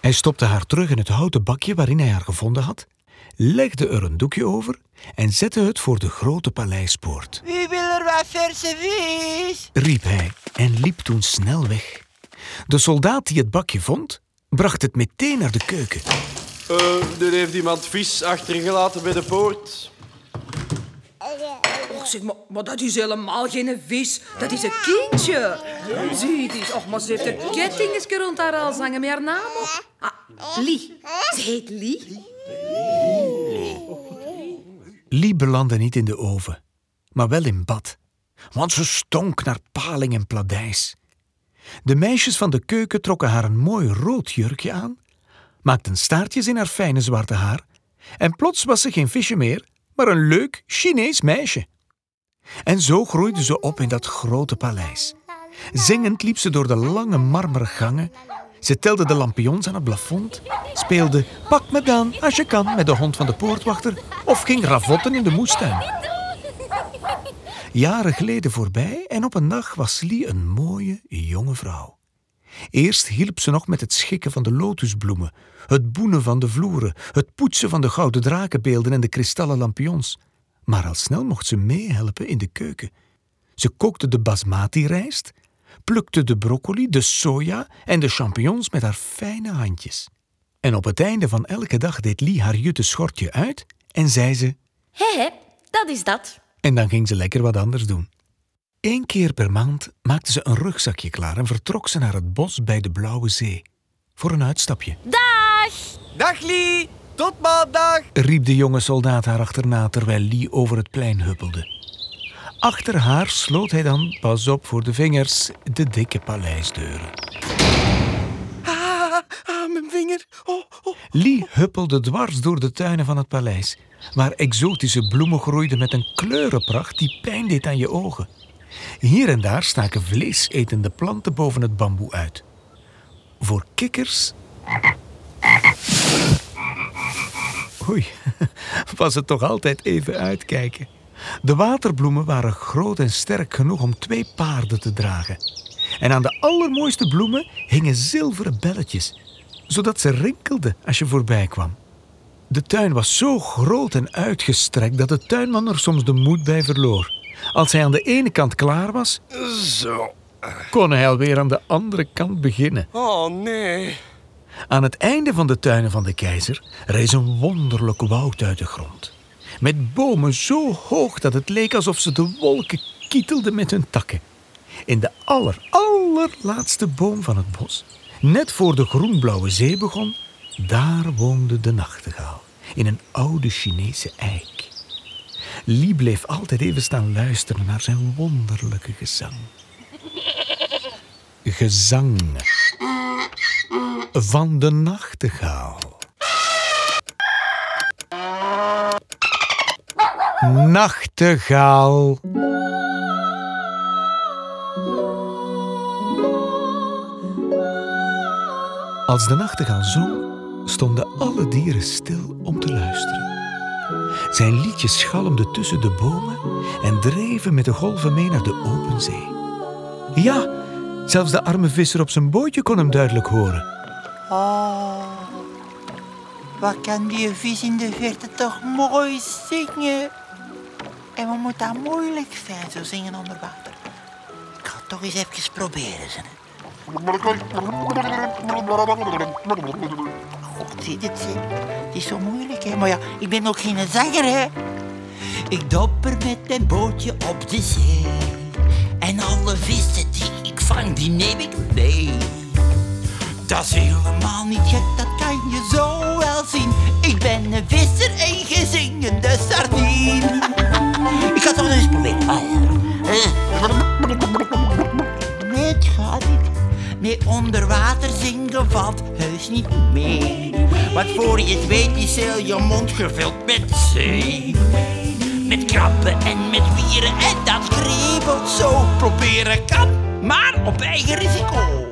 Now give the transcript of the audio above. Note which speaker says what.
Speaker 1: Hij stopte haar terug in het houten bakje waarin hij haar gevonden had, legde er een doekje over en zette het voor de grote paleispoort.
Speaker 2: Wie wil er wat verse vis?
Speaker 1: riep hij en liep toen snel weg. De soldaat die het bakje vond, bracht het meteen naar de keuken.
Speaker 3: Uh, er heeft iemand vis achtergelaten bij de poort.
Speaker 4: Zeg, maar, dat is helemaal geen vis. Dat is een kindje. Zie het eens. Och, maar ze heeft een kettingetje rond haar hals hangen met haar naam. Ah, Lie. Ze heet Lie.
Speaker 1: Lie belandde niet in de oven, maar wel in bad, want ze stonk naar paling en pladijs. De meisjes van de keuken trokken haar een mooi rood jurkje aan, maakten staartjes in haar fijne zwarte haar en plots was ze geen visje meer, maar een leuk Chinees meisje. En zo groeide ze op in dat grote paleis. Zingend liep ze door de lange marmeren gangen. Ze telde de lampions aan het plafond, speelde pak me dan als je kan met de hond van de poortwachter of ging ravotten in de moestuin. Jaren geleden voorbij en op een dag was Lie een mooie jonge vrouw. Eerst hielp ze nog met het schikken van de lotusbloemen, het boenen van de vloeren, het poetsen van de gouden drakenbeelden en de kristallen lampions. Maar al snel mocht ze meehelpen in de keuken. Ze kookte de basmati-rijst, plukte de broccoli, de soja en de champignons met haar fijne handjes. En op het einde van elke dag deed Lie haar jute schortje uit en zei ze...
Speaker 5: Hé, hé, dat is dat.
Speaker 1: En dan ging ze lekker wat anders doen. Eén keer per maand maakte ze een rugzakje klaar en vertrok ze naar het bos bij de Blauwe Zee. Voor een uitstapje.
Speaker 5: Dag!
Speaker 3: Dag Lie, tot maandag.
Speaker 1: riep de jonge soldaat haar achterna terwijl Lie over het plein huppelde. Achter haar sloot hij dan, pas op voor de vingers, de dikke paleisdeuren.
Speaker 3: Ah, ah mijn vinger. Oh, oh.
Speaker 1: Lie huppelde dwars door de tuinen van het paleis, waar exotische bloemen groeiden met een kleurenpracht die pijn deed aan je ogen. Hier en daar staken vleesetende planten boven het bamboe uit. Voor kikkers. Oei, was het toch altijd even uitkijken. De waterbloemen waren groot en sterk genoeg om twee paarden te dragen. En aan de allermooiste bloemen hingen zilveren belletjes, zodat ze rinkelden als je voorbij kwam. De tuin was zo groot en uitgestrekt dat de tuinman er soms de moed bij verloor. Als hij aan de ene kant klaar was,
Speaker 3: Zo.
Speaker 1: kon hij alweer aan de andere kant beginnen.
Speaker 3: Oh nee.
Speaker 1: Aan het einde van de tuinen van de keizer rees een wonderlijk woud uit de grond. Met bomen zo hoog dat het leek alsof ze de wolken kietelden met hun takken. In de aller, allerlaatste boom van het bos, net voor de groenblauwe zee begon, daar woonde de nachtegaal in een oude Chinese eik. Lie bleef altijd even staan luisteren naar zijn wonderlijke gezang. Gezang van de nachtegaal. Nachtegaal. Als de nachtegaal zong, stonden alle dieren stil om te luisteren. Zijn liedjes schalmden tussen de bomen en dreven met de golven mee naar de open zee. Ja, zelfs de arme visser op zijn bootje kon hem duidelijk horen.
Speaker 2: Oh, wat kan die vis in de verte toch mooi zingen. En wat moet dat moeilijk zijn, zo zingen onder water. Ik ga het toch eens even proberen. Ze. God, dit. Het is zo moeilijk, hè. Maar ja, ik ben ook geen zanger, hè. Ik dopper met een bootje op de zee. En alle vissen die ik vang, die neem ik mee. Dat is helemaal niet gek, dat kan je zo wel zien. Ik ben een visser en gezingende sardine. Ik ga het toch eens proberen. Ah, ja. Nee, het gaat niet. Nee, onder water zingen valt heus niet mee. Want voor je het weet is heel je mond gevuld met zee. Met krabben en met wieren en dat kriebelt zo. Proberen kan, maar op eigen risico.